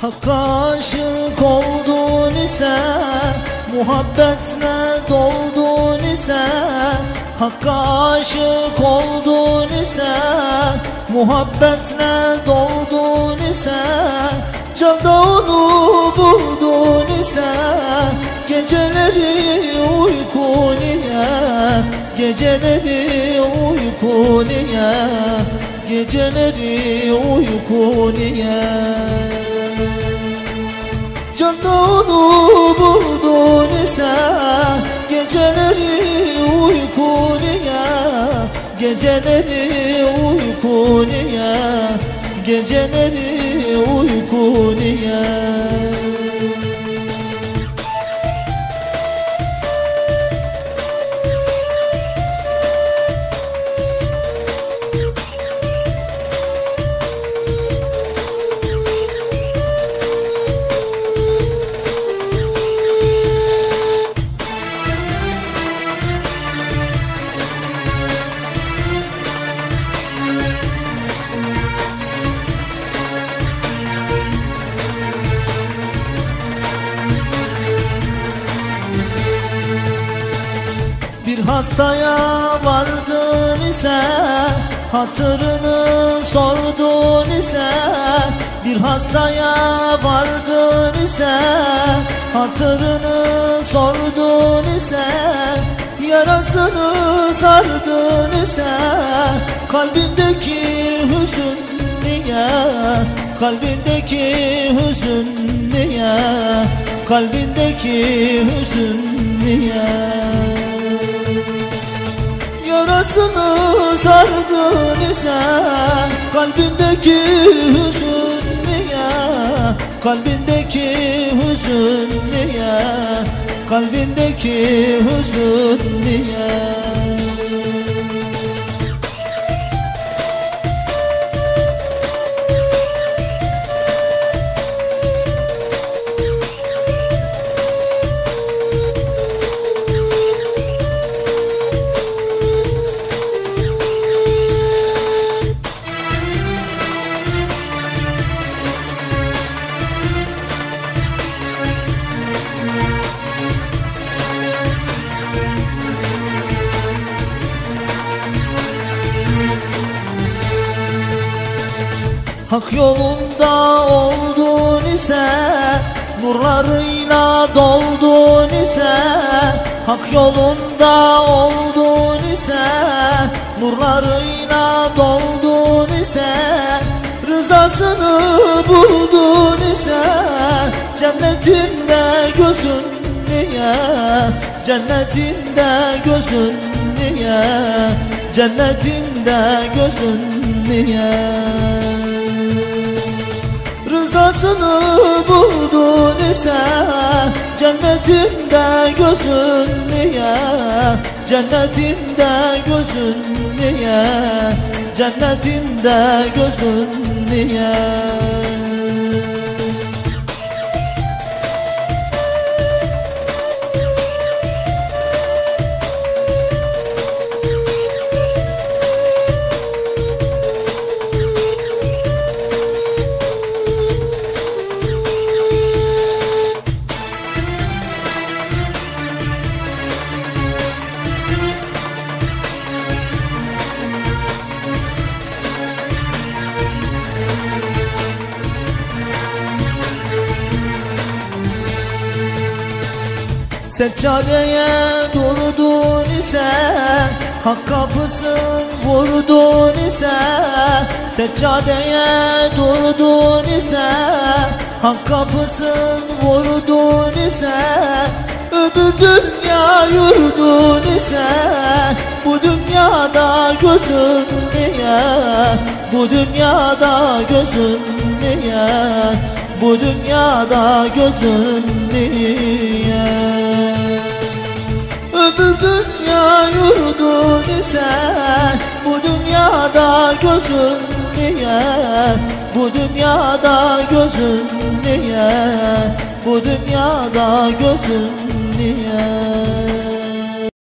Hakka aşık oldun ise Muhabbetle doldun ise Hakka aşık oldun ise Muhabbetle doldun ise Canda onu buldun ise Geceleri uyku niye Geceleri uyku niye Geceleri uyku niye Canda onu buldun ise Geceleri uyku niye? Geceleri uyku niye? Geceleri uyku Bir hastaya vardın ise Hatırını sordun ise Bir hastaya vardın ise Hatırını sordun ise Yarasını sardın ise Kalbindeki hüzün niye Kalbindeki hüzün niye Kalbindeki hüzün niye Yarasını sardın ise Kalbindeki hüzün niye? Kalbindeki hüzün niye? Kalbindeki hüzün niye Hak yolunda oldun ise Nurlarıyla doldun ise Hak yolunda oldun ise Nurlarıyla doldun ise Rızasını buldun ise Cennetinde gözün niye? Cennetinde gözün niye? Cennetinde gözün niye Rızasını buldun ise Cennetinde gözün niye? Cennetinde gözün niye? Cennetinde gözün niye Seccadeye durdun ise Hak kapısın vurdun ise Seccadeye durdun ise Hak kapısın vurdun ise Öbür dünya yurdun ise Bu dünyada gözün niye Bu dünyada gözün niye Bu dünyada gözün niye dünya yurdun ise Bu dünyada gözün niye? Bu dünyada gözün niye? Bu dünyada gözün niye